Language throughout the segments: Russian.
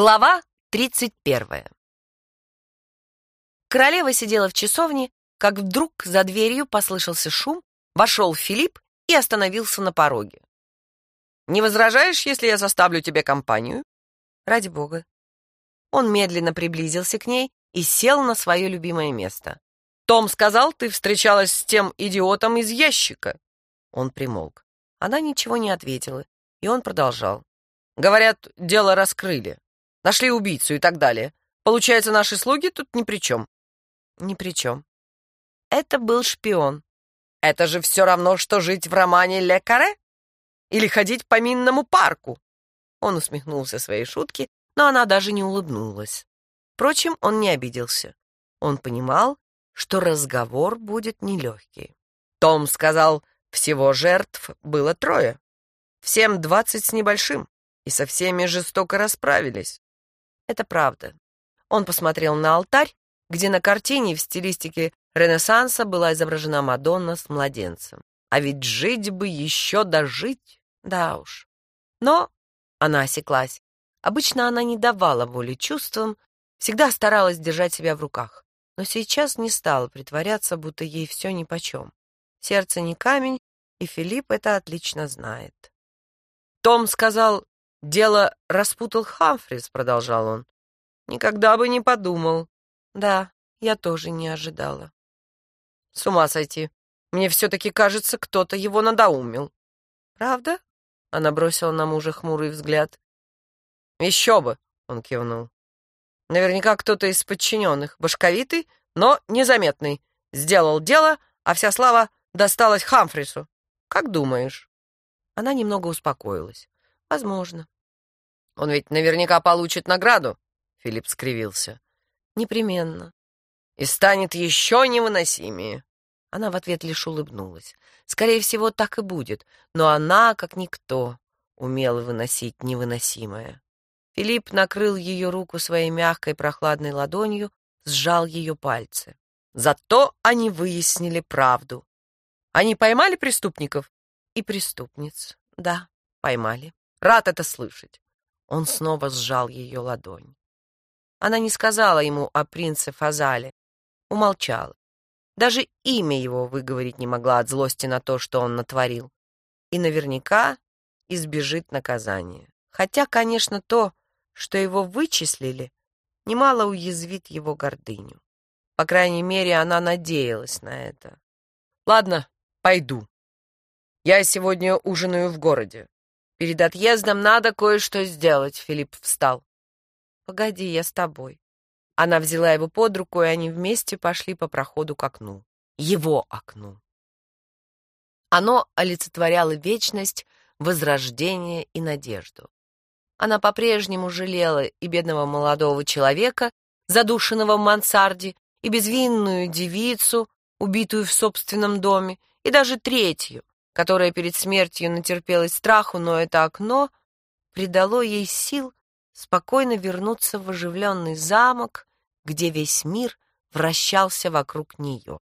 Глава 31. Королева сидела в часовне, как вдруг за дверью послышался шум, вошел Филипп и остановился на пороге. «Не возражаешь, если я составлю тебе компанию?» «Ради бога». Он медленно приблизился к ней и сел на свое любимое место. «Том сказал, ты встречалась с тем идиотом из ящика». Он примолк. Она ничего не ответила, и он продолжал. «Говорят, дело раскрыли. Нашли убийцу и так далее. Получается, наши слуги тут ни при чем. Ни при чем. Это был шпион. Это же все равно, что жить в романе «Ле Каре» или ходить по минному парку. Он усмехнулся своей шутке, но она даже не улыбнулась. Впрочем, он не обиделся. Он понимал, что разговор будет нелегкий. Том сказал, всего жертв было трое. Всем двадцать с небольшим, и со всеми жестоко расправились. Это правда. Он посмотрел на алтарь, где на картине в стилистике Ренессанса была изображена Мадонна с младенцем. А ведь жить бы еще дожить, да уж. Но она осеклась. Обычно она не давала воли чувствам, всегда старалась держать себя в руках. Но сейчас не стала притворяться, будто ей все нипочем. Сердце не камень, и Филипп это отлично знает. Том сказал, «Дело распутал Хамфрис», — продолжал он. «Никогда бы не подумал». «Да, я тоже не ожидала». «С ума сойти. Мне все-таки кажется, кто-то его надоумил». «Правда?» — она бросила на мужа хмурый взгляд. «Еще бы!» — он кивнул. «Наверняка кто-то из подчиненных, башковитый, но незаметный, сделал дело, а вся слава досталась Хамфрису. Как думаешь?» Она немного успокоилась. Возможно. Он ведь наверняка получит награду, Филипп скривился. Непременно. И станет еще невыносимее. Она в ответ лишь улыбнулась. Скорее всего, так и будет, но она, как никто, умела выносить невыносимое. Филипп накрыл ее руку своей мягкой прохладной ладонью, сжал ее пальцы. Зато они выяснили правду. Они поймали преступников? И преступниц. Да, поймали. Рад это слышать. Он снова сжал ее ладонь. Она не сказала ему о принце Фазале, умолчала. Даже имя его выговорить не могла от злости на то, что он натворил. И наверняка избежит наказания. Хотя, конечно, то, что его вычислили, немало уязвит его гордыню. По крайней мере, она надеялась на это. «Ладно, пойду. Я сегодня ужинаю в городе. Перед отъездом надо кое-что сделать, Филипп встал. Погоди, я с тобой. Она взяла его под руку, и они вместе пошли по проходу к окну. Его окну. Оно олицетворяло вечность, возрождение и надежду. Она по-прежнему жалела и бедного молодого человека, задушенного в мансарде, и безвинную девицу, убитую в собственном доме, и даже третью, которая перед смертью натерпелась страху, но это окно придало ей сил спокойно вернуться в оживленный замок, где весь мир вращался вокруг нее.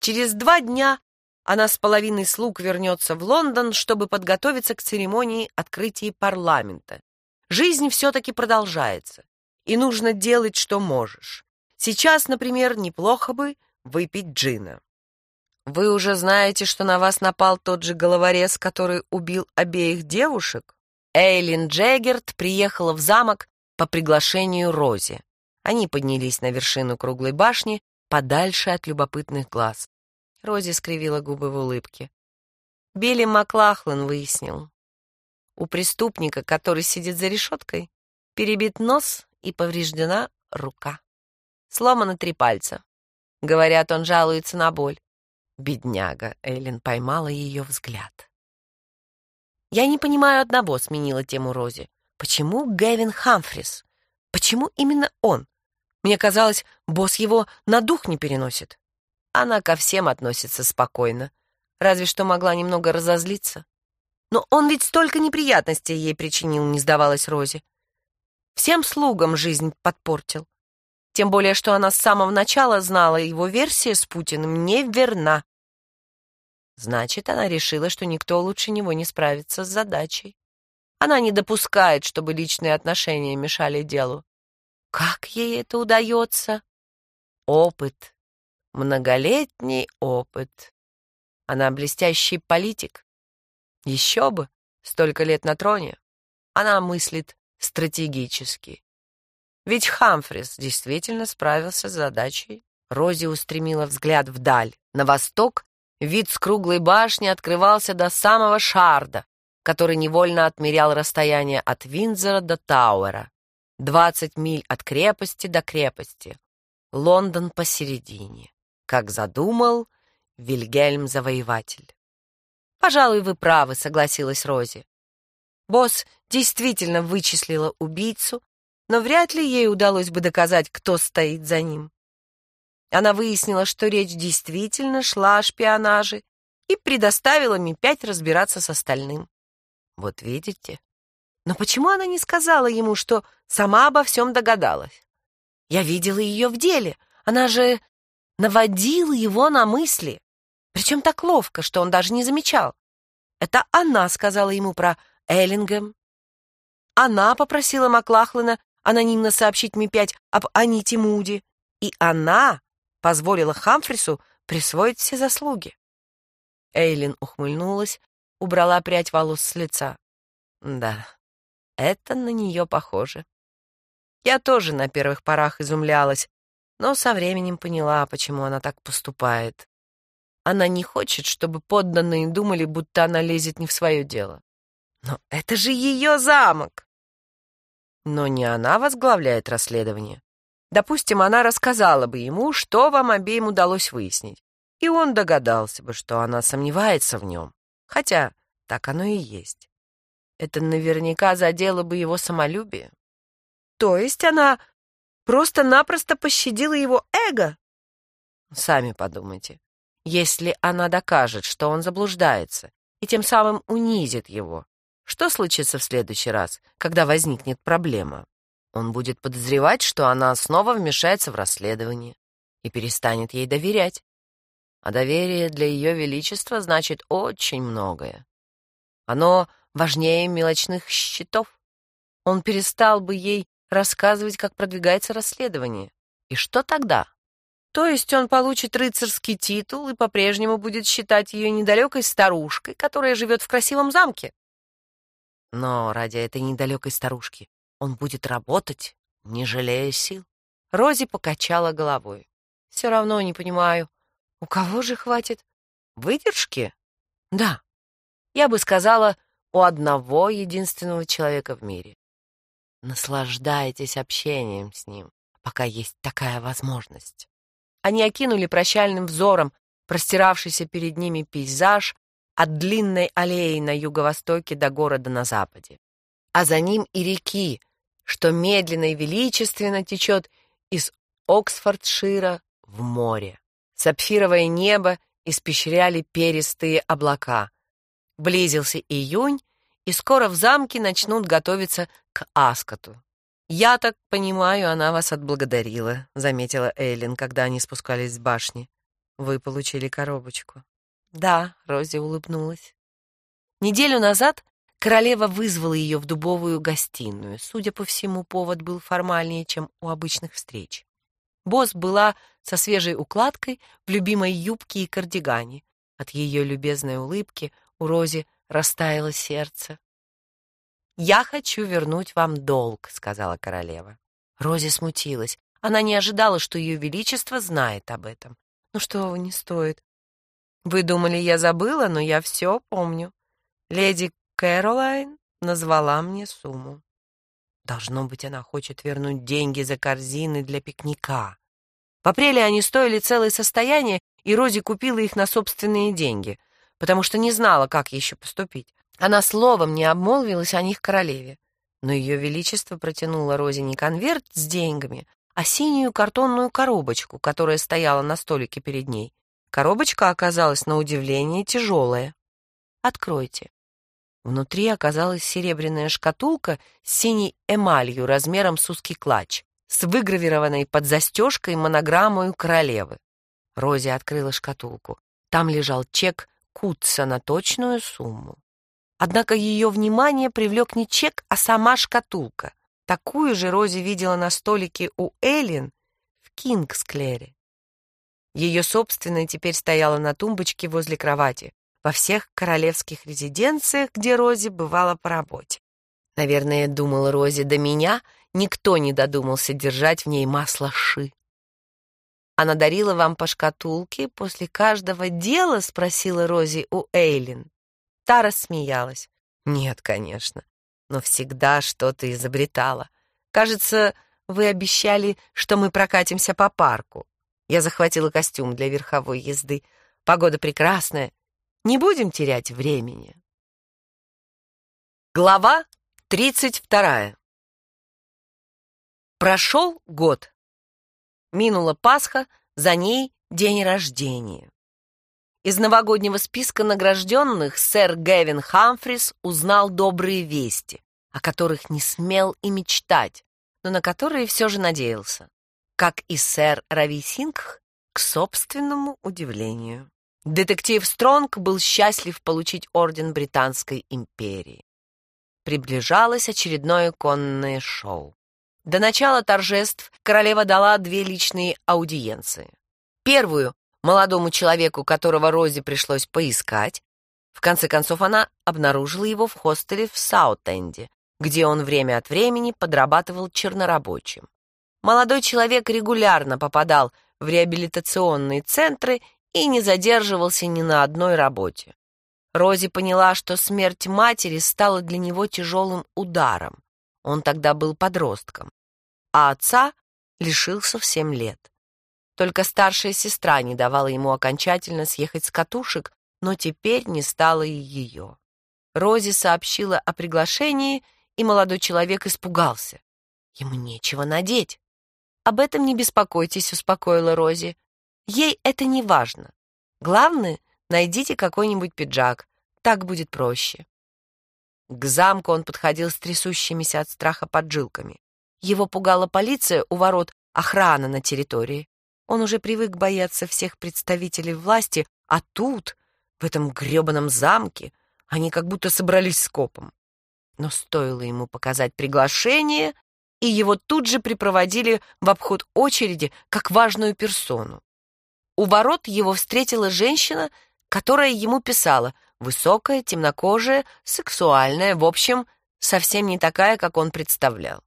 Через два дня она с половиной слуг вернется в Лондон, чтобы подготовиться к церемонии открытия парламента. Жизнь все-таки продолжается, и нужно делать, что можешь. Сейчас, например, неплохо бы выпить джина. Вы уже знаете, что на вас напал тот же головорез, который убил обеих девушек? Эйлин Джеггерт приехала в замок по приглашению Рози. Они поднялись на вершину круглой башни, подальше от любопытных глаз. Рози скривила губы в улыбке. Билли Маклахлан выяснил. У преступника, который сидит за решеткой, перебит нос и повреждена рука. Сломаны три пальца. Говорят, он жалуется на боль. Бедняга, Эллен поймала ее взгляд. «Я не понимаю одного», — сменила тему Рози. «Почему Гэвин Хамфрис? Почему именно он? Мне казалось, босс его на дух не переносит». Она ко всем относится спокойно. Разве что могла немного разозлиться. Но он ведь столько неприятностей ей причинил, не сдавалась Рози. Всем слугам жизнь подпортил. Тем более, что она с самого начала знала, его версия с Путиным неверна. Значит, она решила, что никто лучше него не справится с задачей. Она не допускает, чтобы личные отношения мешали делу. Как ей это удается? Опыт. Многолетний опыт. Она блестящий политик. Еще бы, столько лет на троне. Она мыслит стратегически. Ведь Хамфрис действительно справился с задачей. Рози устремила взгляд вдаль. На восток вид с круглой башни открывался до самого Шарда, который невольно отмерял расстояние от Виндзора до Тауэра. Двадцать миль от крепости до крепости. Лондон посередине. Как задумал Вильгельм-завоеватель. «Пожалуй, вы правы», — согласилась Рози. Босс действительно вычислила убийцу, но вряд ли ей удалось бы доказать, кто стоит за ним. Она выяснила, что речь действительно шла о шпионаже и предоставила Ми-5 разбираться с остальным. Вот видите? Но почему она не сказала ему, что сама обо всем догадалась? Я видела ее в деле. Она же наводила его на мысли. Причем так ловко, что он даже не замечал. Это она сказала ему про Эллингем. Она попросила Маклахлина анонимно сообщить Ми-5 об Аните Муди. И она позволила Хамфрису присвоить все заслуги. Эйлин ухмыльнулась, убрала прядь волос с лица. Да, это на нее похоже. Я тоже на первых порах изумлялась, но со временем поняла, почему она так поступает. Она не хочет, чтобы подданные думали, будто она лезет не в свое дело. Но это же ее замок! Но не она возглавляет расследование. Допустим, она рассказала бы ему, что вам обеим удалось выяснить, и он догадался бы, что она сомневается в нем. Хотя так оно и есть. Это наверняка задело бы его самолюбие. То есть она просто-напросто пощадила его эго? Сами подумайте. Если она докажет, что он заблуждается, и тем самым унизит его, что случится в следующий раз, когда возникнет проблема? Он будет подозревать, что она снова вмешается в расследование и перестанет ей доверять. А доверие для ее величества значит очень многое. Оно важнее мелочных счетов. Он перестал бы ей рассказывать, как продвигается расследование. И что тогда? То есть он получит рыцарский титул и по-прежнему будет считать ее недалекой старушкой, которая живет в красивом замке. Но ради этой недалекой старушки он будет работать, не жалея сил. Рози покачала головой. Все равно не понимаю, у кого же хватит выдержки? Да, я бы сказала, у одного единственного человека в мире. Наслаждайтесь общением с ним, пока есть такая возможность. Они окинули прощальным взором простиравшийся перед ними пейзаж от длинной аллеи на юго-востоке до города на западе, а за ним и реки, что медленно и величественно течет из Оксфордшира в море. Сапфировое небо испещряли перистые облака, Близился июнь, и скоро в замке начнут готовиться к Аскоту. «Я так понимаю, она вас отблагодарила», — заметила Эйлин, когда они спускались с башни. «Вы получили коробочку». «Да», — Рози улыбнулась. Неделю назад королева вызвала ее в дубовую гостиную. Судя по всему, повод был формальнее, чем у обычных встреч. Босс была со свежей укладкой в любимой юбке и кардигане. От ее любезной улыбки у Рози растаяло сердце. «Я хочу вернуть вам долг», — сказала королева. Рози смутилась. Она не ожидала, что ее величество знает об этом. «Ну что не стоит. Вы думали, я забыла, но я все помню. Леди Кэролайн назвала мне сумму. Должно быть, она хочет вернуть деньги за корзины для пикника. В апреле они стоили целое состояние, и Рози купила их на собственные деньги — потому что не знала, как еще поступить. Она словом не обмолвилась о них королеве. Но ее величество протянуло Розе не конверт с деньгами, а синюю картонную коробочку, которая стояла на столике перед ней. Коробочка оказалась на удивление тяжелая. «Откройте». Внутри оказалась серебряная шкатулка с синей эмалью размером с узкий клатч, с выгравированной под застежкой монограммой королевы. Рози открыла шкатулку. Там лежал чек Кутца на точную сумму. Однако ее внимание привлек не чек, а сама шкатулка. Такую же Рози видела на столике у Эллен в Кингсклере. Ее собственная теперь стояла на тумбочке возле кровати во всех королевских резиденциях, где Рози бывала по работе. Наверное, думала Рози, до меня никто не додумался держать в ней масло ши. Она дарила вам по шкатулке после каждого дела, спросила Рози у Эйлин. Та рассмеялась. Нет, конечно, но всегда что-то изобретала. Кажется, вы обещали, что мы прокатимся по парку. Я захватила костюм для верховой езды. Погода прекрасная. Не будем терять времени. Глава тридцать вторая. Прошел год. Минула Пасха, за ней день рождения. Из новогоднего списка награжденных сэр Гэвин Хамфрис узнал добрые вести, о которых не смел и мечтать, но на которые все же надеялся, как и сэр Рави Сингх, к собственному удивлению. Детектив Стронг был счастлив получить орден Британской империи. Приближалось очередное конное шоу. До начала торжеств королева дала две личные аудиенции. Первую — молодому человеку, которого Розе пришлось поискать. В конце концов, она обнаружила его в хостеле в Саутенде, где он время от времени подрабатывал чернорабочим. Молодой человек регулярно попадал в реабилитационные центры и не задерживался ни на одной работе. Рози поняла, что смерть матери стала для него тяжелым ударом. Он тогда был подростком а отца лишился в семь лет. Только старшая сестра не давала ему окончательно съехать с катушек, но теперь не стало и ее. Рози сообщила о приглашении, и молодой человек испугался. Ему нечего надеть. «Об этом не беспокойтесь», — успокоила Рози. «Ей это не важно. Главное, найдите какой-нибудь пиджак. Так будет проще». К замку он подходил с трясущимися от страха поджилками. Его пугала полиция у ворот, охрана на территории. Он уже привык бояться всех представителей власти, а тут, в этом грёбаном замке, они как будто собрались скопом. Но стоило ему показать приглашение, и его тут же припроводили в обход очереди как важную персону. У ворот его встретила женщина, которая ему писала, высокая, темнокожая, сексуальная, в общем, совсем не такая, как он представлял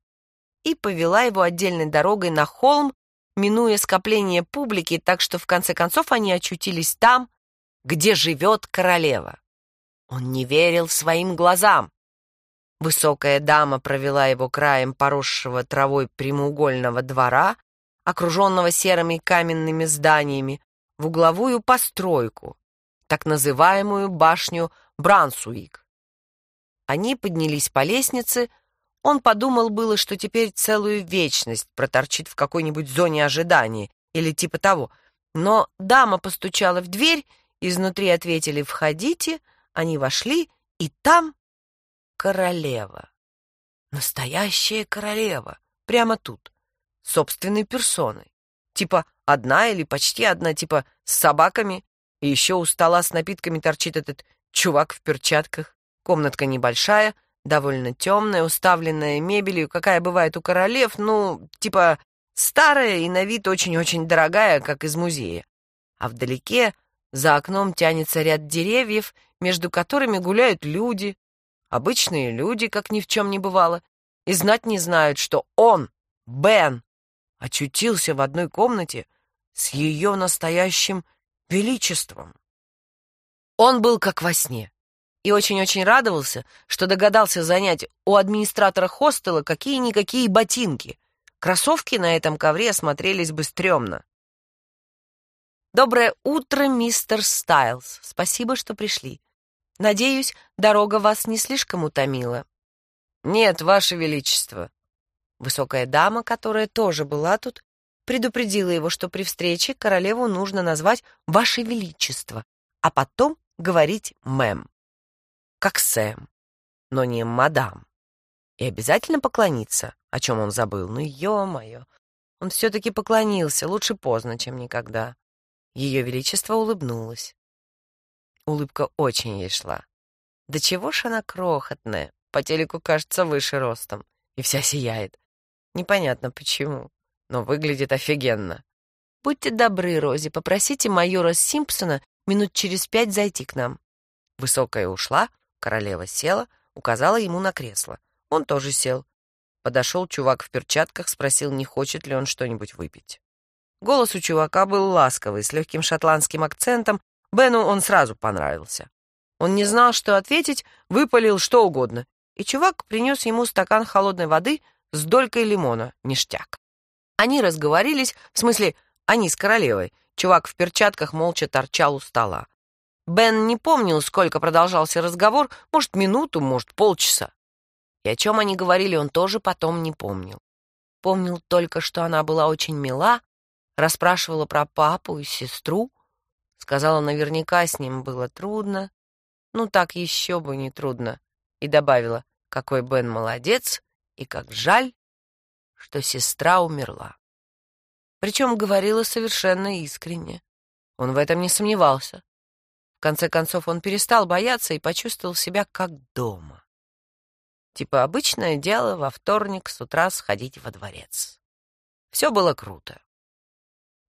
и повела его отдельной дорогой на холм, минуя скопление публики, так что в конце концов они очутились там, где живет королева. Он не верил своим глазам. Высокая дама провела его краем поросшего травой прямоугольного двора, окруженного серыми каменными зданиями, в угловую постройку, так называемую башню Брансуик. Они поднялись по лестнице, он подумал было, что теперь целую вечность проторчит в какой-нибудь зоне ожидания или типа того. Но дама постучала в дверь, изнутри ответили «Входите», они вошли, и там королева. Настоящая королева, прямо тут, собственной персоной. Типа одна или почти одна, типа с собаками, и еще у стола с напитками торчит этот чувак в перчатках. Комнатка небольшая — довольно темная, уставленная мебелью, какая бывает у королев, ну, типа старая и на вид очень-очень дорогая, как из музея. А вдалеке за окном тянется ряд деревьев, между которыми гуляют люди, обычные люди, как ни в чем не бывало, и знать не знают, что он, Бен, очутился в одной комнате с ее настоящим величеством. Он был как во сне и очень-очень радовался, что догадался занять у администратора хостела какие-никакие ботинки. Кроссовки на этом ковре смотрелись бы стрёмно. «Доброе утро, мистер Стайлз. Спасибо, что пришли. Надеюсь, дорога вас не слишком утомила». «Нет, ваше величество». Высокая дама, которая тоже была тут, предупредила его, что при встрече королеву нужно назвать «Ваше Величество», а потом говорить «мэм» как Сэм, но не мадам. И обязательно поклониться, о чем он забыл. Ну, ё-моё, он все-таки поклонился, лучше поздно, чем никогда. Ее Величество улыбнулось. Улыбка очень ей шла. Да чего ж она крохотная, по телеку кажется выше ростом, и вся сияет. Непонятно почему, но выглядит офигенно. Будьте добры, Рози, попросите майора Симпсона минут через пять зайти к нам. Высокая ушла, королева села, указала ему на кресло. Он тоже сел. Подошел чувак в перчатках, спросил, не хочет ли он что-нибудь выпить. Голос у чувака был ласковый, с легким шотландским акцентом. Бену он сразу понравился. Он не знал, что ответить, выпалил что угодно. И чувак принес ему стакан холодной воды с долькой лимона, ништяк. Они разговорились, в смысле, они с королевой. Чувак в перчатках молча торчал у стола. Бен не помнил, сколько продолжался разговор, может, минуту, может, полчаса. И о чем они говорили, он тоже потом не помнил. Помнил только, что она была очень мила, расспрашивала про папу и сестру, сказала, наверняка с ним было трудно, ну так еще бы не трудно, и добавила, какой Бен молодец и как жаль, что сестра умерла. Причем говорила совершенно искренне. Он в этом не сомневался. В конце концов, он перестал бояться и почувствовал себя как дома. Типа обычное дело во вторник с утра сходить во дворец. Все было круто.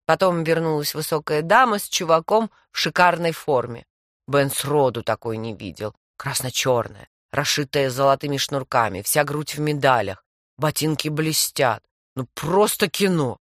Потом вернулась высокая дама с чуваком в шикарной форме. Бен сроду такой не видел. Красно-черная, расшитая золотыми шнурками, вся грудь в медалях, ботинки блестят. Ну, просто кино.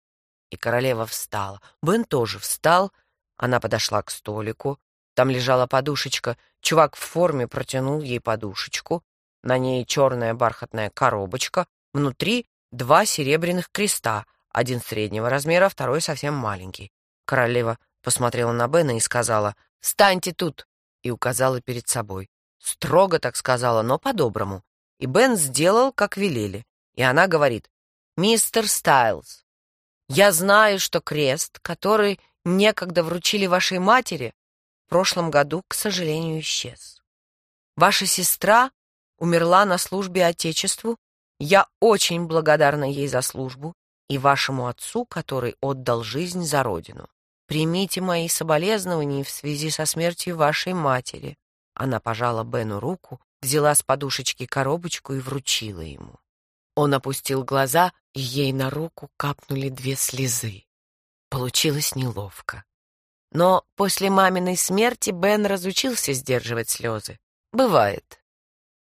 И королева встала. Бен тоже встал. Она подошла к столику. Там лежала подушечка. Чувак в форме протянул ей подушечку. На ней черная бархатная коробочка. Внутри два серебряных креста — один среднего размера, второй совсем маленький. Королева посмотрела на Бена и сказала «Встаньте тут!» и указала перед собой. Строго так сказала, но по-доброму. И Бен сделал, как велели. И она говорит «Мистер Стайлз, я знаю, что крест, который некогда вручили вашей матери, в прошлом году, к сожалению, исчез. Ваша сестра умерла на службе Отечеству. Я очень благодарна ей за службу и вашему отцу, который отдал жизнь за родину. Примите мои соболезнования в связи со смертью вашей матери. Она пожала Бену руку, взяла с подушечки коробочку и вручила ему. Он опустил глаза, и ей на руку капнули две слезы. Получилось неловко. Но после маминой смерти Бен разучился сдерживать слезы. Бывает.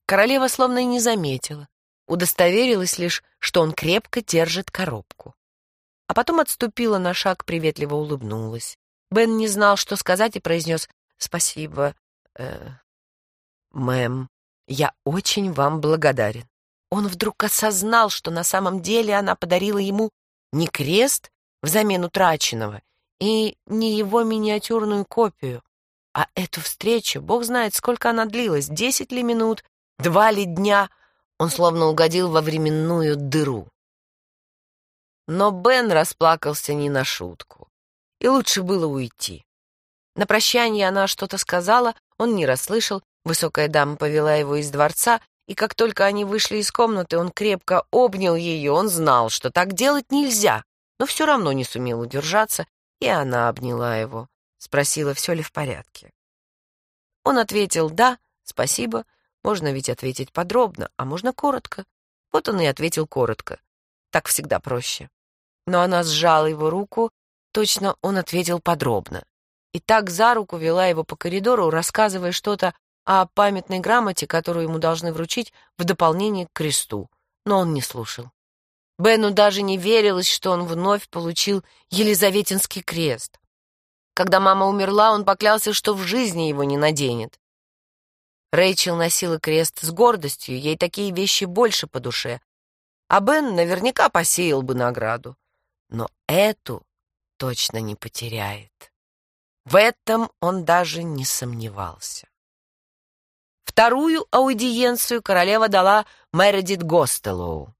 Королева словно и не заметила удостоверилась лишь, что он крепко держит коробку. А потом отступила на шаг, приветливо улыбнулась. Бен не знал, что сказать, и произнес «Спасибо, э, мэм, я очень вам благодарен». Он вдруг осознал, что на самом деле она подарила ему не крест взамен утраченного и не его миниатюрную копию, а эту встречу, бог знает, сколько она длилась, десять ли минут, два ли дня — он словно угодил во временную дыру. Но Бен расплакался не на шутку, и лучше было уйти. На прощание она что-то сказала, он не расслышал, высокая дама повела его из дворца, и как только они вышли из комнаты, он крепко обнял ее, он знал, что так делать нельзя, но все равно не сумел удержаться, и она обняла его, спросила, все ли в порядке. Он ответил «да», «спасибо», можно ведь ответить подробно, а можно коротко. Вот он и ответил коротко. Так всегда проще. Но она сжала его руку, точно он ответил подробно. И так за руку вела его по коридору, рассказывая что-то о памятной грамоте, которую ему должны вручить в дополнение к кресту. Но он не слушал. Бену даже не верилось, что он вновь получил Елизаветинский крест. Когда мама умерла, он поклялся, что в жизни его не наденет. Рэйчел носила крест с гордостью, ей такие вещи больше по душе. А Бен наверняка посеял бы награду. Но эту точно не потеряет. В этом он даже не сомневался. Вторую аудиенцию королева дала Мередит Гостелоу.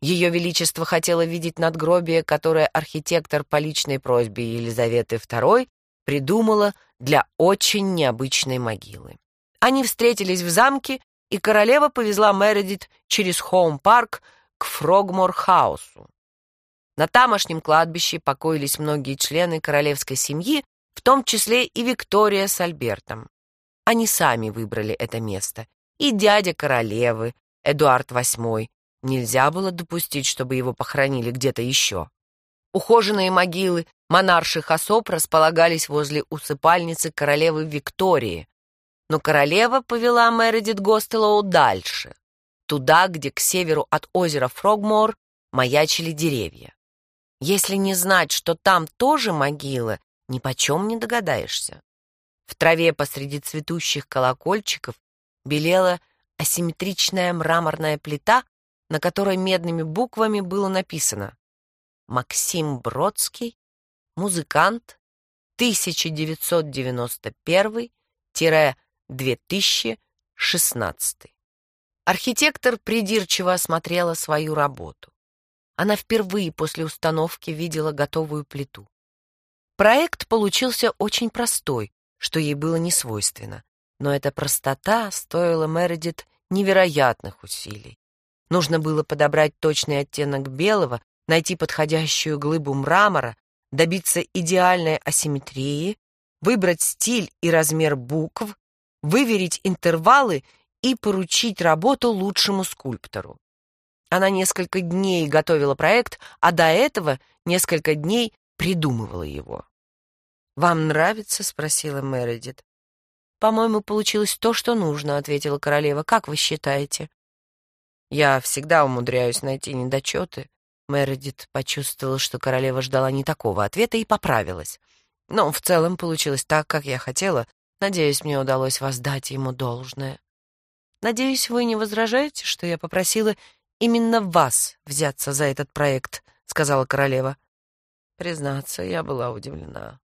Ее Величество хотело видеть надгробие, которое архитектор по личной просьбе Елизаветы II придумала для очень необычной могилы. Они встретились в замке, и королева повезла Мередит через Хоум-парк к Фрогмор-хаусу. На тамошнем кладбище покоились многие члены королевской семьи, в том числе и Виктория с Альбертом. Они сами выбрали это место. И дядя королевы, Эдуард VIII. Нельзя было допустить, чтобы его похоронили где-то еще. Ухоженные могилы монарших особ располагались возле усыпальницы королевы Виктории, но королева повела Мередит Гостелоу дальше, туда, где к северу от озера Фрогмор маячили деревья. Если не знать, что там тоже могила, ни почем не догадаешься. В траве посреди цветущих колокольчиков белела асимметричная мраморная плита, на которой медными буквами было написано «Максим Бродский, музыкант, 1991-2016». Архитектор придирчиво осмотрела свою работу. Она впервые после установки видела готовую плиту. Проект получился очень простой, что ей было не свойственно. Но эта простота стоила Мередит невероятных усилий. Нужно было подобрать точный оттенок белого, найти подходящую глыбу мрамора, добиться идеальной асимметрии, выбрать стиль и размер букв, выверить интервалы и поручить работу лучшему скульптору. Она несколько дней готовила проект, а до этого несколько дней придумывала его. «Вам нравится?» — спросила Мередит. «По-моему, получилось то, что нужно», — ответила королева. «Как вы считаете?» «Я всегда умудряюсь найти недочеты». Мередит почувствовала, что королева ждала не такого ответа и поправилась. «Но в целом получилось так, как я хотела. Надеюсь, мне удалось воздать ему должное». «Надеюсь, вы не возражаете, что я попросила именно вас взяться за этот проект», — сказала королева. Признаться, я была удивлена.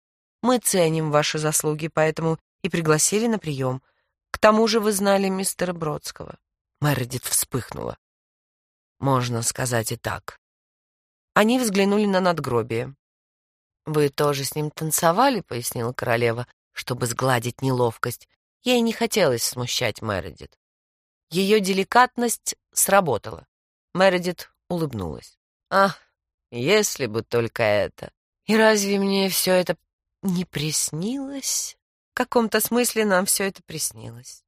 Мы ценим ваши заслуги, поэтому и пригласили на прием. К тому же вы знали мистера Бродского». Мередит вспыхнула. «Можно сказать и так». Они взглянули на надгробие. «Вы тоже с ним танцевали?» — пояснила королева, чтобы сгладить неловкость. Ей не хотелось смущать Мередит. Ее деликатность сработала. Мередит улыбнулась. «Ах, если бы только это! И разве мне все это не приснилось? В каком-то смысле нам все это приснилось.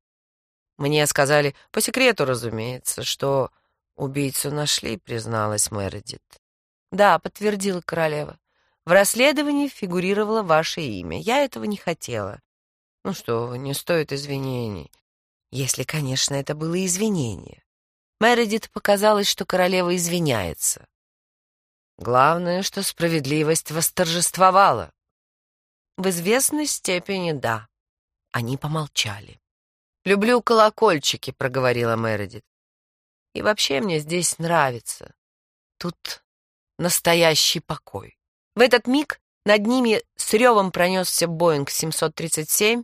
Мне сказали, по секрету, разумеется, что убийцу нашли, призналась Мередит. Да, подтвердила королева. В расследовании фигурировало ваше имя. Я этого не хотела. Ну что вы, не стоит извинений. Если, конечно, это было извинение. Мередит показалось, что королева извиняется. Главное, что справедливость восторжествовала. В известной степени да. Они помолчали. «Люблю колокольчики», — проговорила Мередит. «И вообще мне здесь нравится. Тут настоящий покой». В этот миг над ними с ревом пронесся Боинг 737,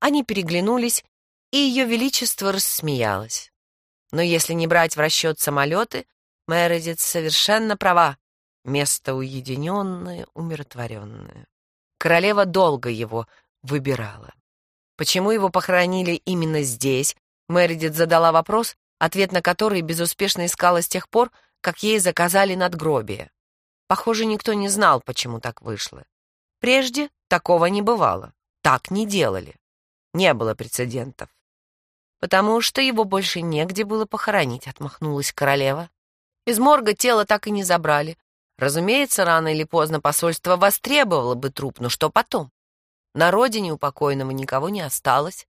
они переглянулись, и ее величество рассмеялось. Но если не брать в расчет самолеты, Мередит совершенно права. Место уединенное, умиротворенное. Королева долго его выбирала. Почему его похоронили именно здесь? Мередит задала вопрос, ответ на который безуспешно искала с тех пор, как ей заказали надгробие. Похоже, никто не знал, почему так вышло. Прежде такого не бывало. Так не делали. Не было прецедентов. «Потому что его больше негде было похоронить», — отмахнулась королева. Из морга тело так и не забрали, Разумеется, рано или поздно посольство востребовало бы труп, но что потом? На родине у покойного никого не осталось.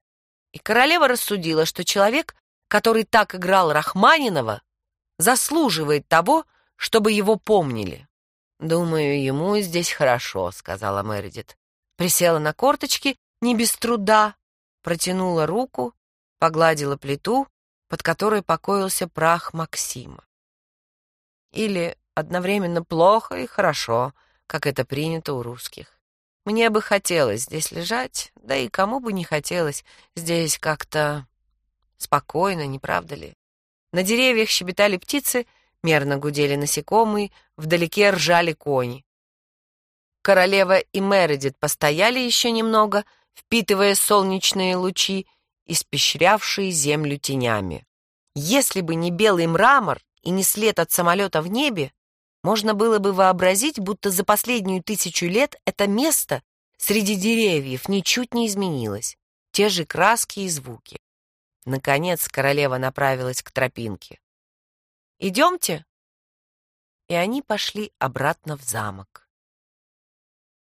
И королева рассудила, что человек, который так играл Рахманинова, заслуживает того, чтобы его помнили. «Думаю, ему здесь хорошо», — сказала Мередит. Присела на корточки, не без труда, протянула руку, погладила плиту, под которой покоился прах Максима. Или одновременно плохо и хорошо, как это принято у русских. Мне бы хотелось здесь лежать, да и кому бы не хотелось здесь как-то спокойно, не правда ли? На деревьях щебетали птицы, мерно гудели насекомые, вдалеке ржали кони. Королева и Мередит постояли еще немного, впитывая солнечные лучи, испещрявшие землю тенями. Если бы не белый мрамор и не след от самолета в небе, можно было бы вообразить, будто за последнюю тысячу лет это место среди деревьев ничуть не изменилось. те же краски и звуки. Наконец королева направилась к тропинке. «Идемте!» И они пошли обратно в замок.